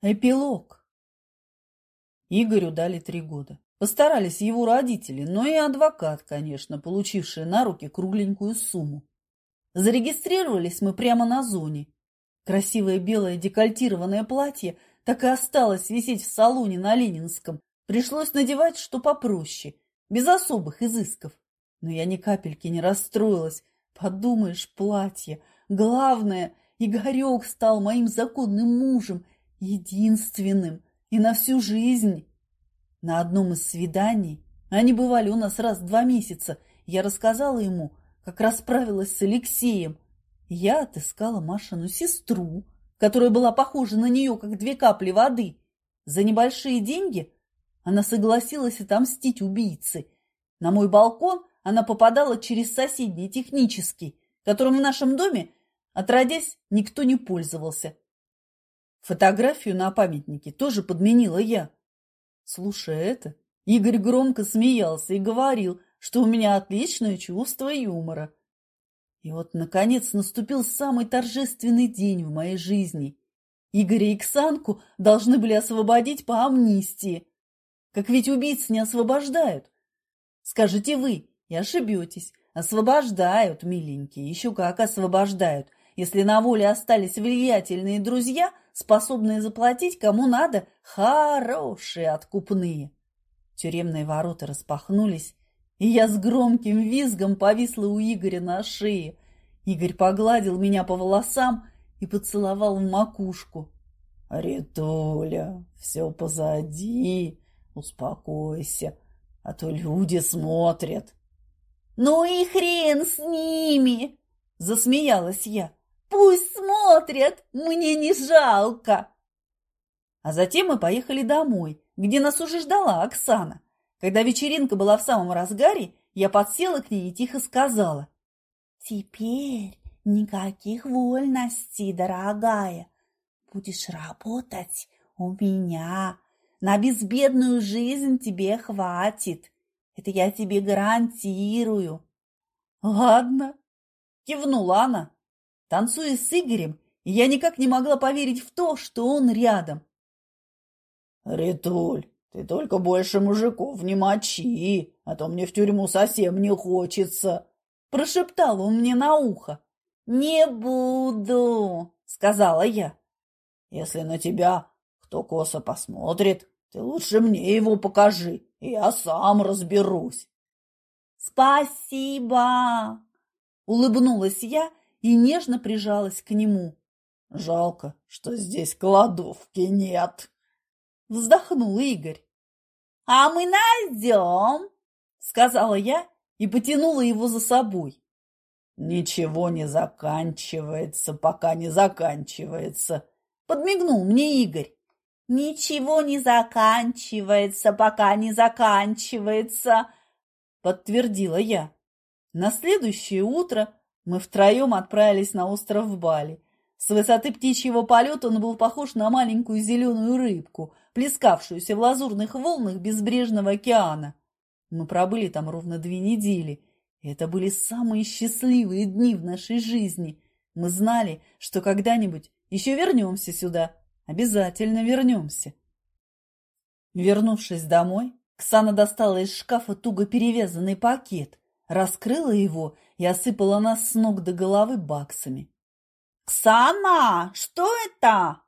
Эпилог. Игорю дали три года. Постарались его родители, но и адвокат, конечно, получивший на руки кругленькую сумму. Зарегистрировались мы прямо на зоне. Красивое белое декольтированное платье так и осталось висеть в салоне на Ленинском. Пришлось надевать что попроще, без особых изысков. Но я ни капельки не расстроилась. Подумаешь, платье. Главное, Игорек стал моим законным мужем – единственным и на всю жизнь. На одном из свиданий, они бывали у нас раз в два месяца, я рассказала ему, как расправилась с Алексеем. Я отыскала Машину сестру, которая была похожа на нее, как две капли воды. За небольшие деньги она согласилась отомстить убийце. На мой балкон она попадала через соседний технический, которым в нашем доме, отродясь, никто не пользовался. Фотографию на памятнике тоже подменила я. Слушая это, Игорь громко смеялся и говорил, что у меня отличное чувство юмора. И вот, наконец, наступил самый торжественный день в моей жизни. Игоря и Ксанку должны были освободить по амнистии. Как ведь убийц не освобождают. Скажете вы, и ошибетесь. Освобождают, миленькие, еще как освобождают. Если на воле остались влиятельные друзья – способные заплатить кому надо хорошие откупные. Тюремные ворота распахнулись, и я с громким визгом повисла у Игоря на шее. Игорь погладил меня по волосам и поцеловал в макушку. «Ритуля, все позади, успокойся, а то люди смотрят». «Ну и хрен с ними!» – засмеялась я. Пусть смотрят, мне не жалко. А затем мы поехали домой, где нас уже ждала Оксана. Когда вечеринка была в самом разгаре, я подсела к ней и тихо сказала. «Теперь никаких вольностей, дорогая. Будешь работать у меня. На безбедную жизнь тебе хватит. Это я тебе гарантирую». «Ладно», – кивнула она. Танцуя с Игорем, я никак не могла поверить в то, что он рядом. «Ритуль, ты только больше мужиков не мочи, а то мне в тюрьму совсем не хочется», – прошептал он мне на ухо. «Не буду», – сказала я. «Если на тебя кто косо посмотрит, ты лучше мне его покажи, и я сам разберусь». «Спасибо!» – улыбнулась я и нежно прижалась к нему. «Жалко, что здесь кладовки нет», — вздохнул Игорь. «А мы найдем», — сказала я и потянула его за собой. «Ничего не заканчивается, пока не заканчивается», — подмигнул мне Игорь. «Ничего не заканчивается, пока не заканчивается», — подтвердила я. На следующее утро мы втроем отправились на остров Бали. С высоты птичьего полета он был похож на маленькую зеленую рыбку, плескавшуюся в лазурных волнах безбрежного океана. Мы пробыли там ровно две недели, это были самые счастливые дни в нашей жизни. Мы знали, что когда-нибудь еще вернемся сюда, обязательно вернемся. Вернувшись домой, Ксана достала из шкафа туго перевязанный пакет, раскрыла его и осыпала нас с ног до головы баксами. «Ксана, что это?»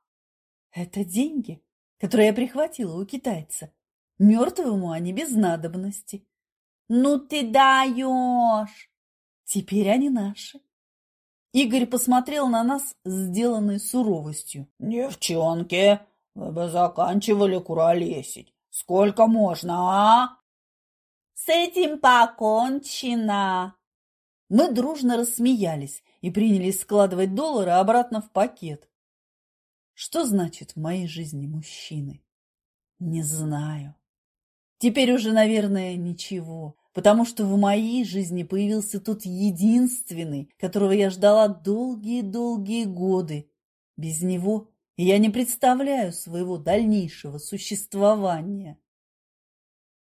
«Это деньги, которые я прихватила у китайца. Мертвому они без надобности». «Ну ты даешь!» «Теперь они наши». Игорь посмотрел на нас, сделанной суровостью. «Девчонки, вы бы заканчивали куролесить. Сколько можно, а?» «С этим покончено!» Мы дружно рассмеялись и принялись складывать доллары обратно в пакет. Что значит в моей жизни мужчины? Не знаю. Теперь уже, наверное, ничего, потому что в моей жизни появился тот единственный, которого я ждала долгие-долгие годы. Без него я не представляю своего дальнейшего существования.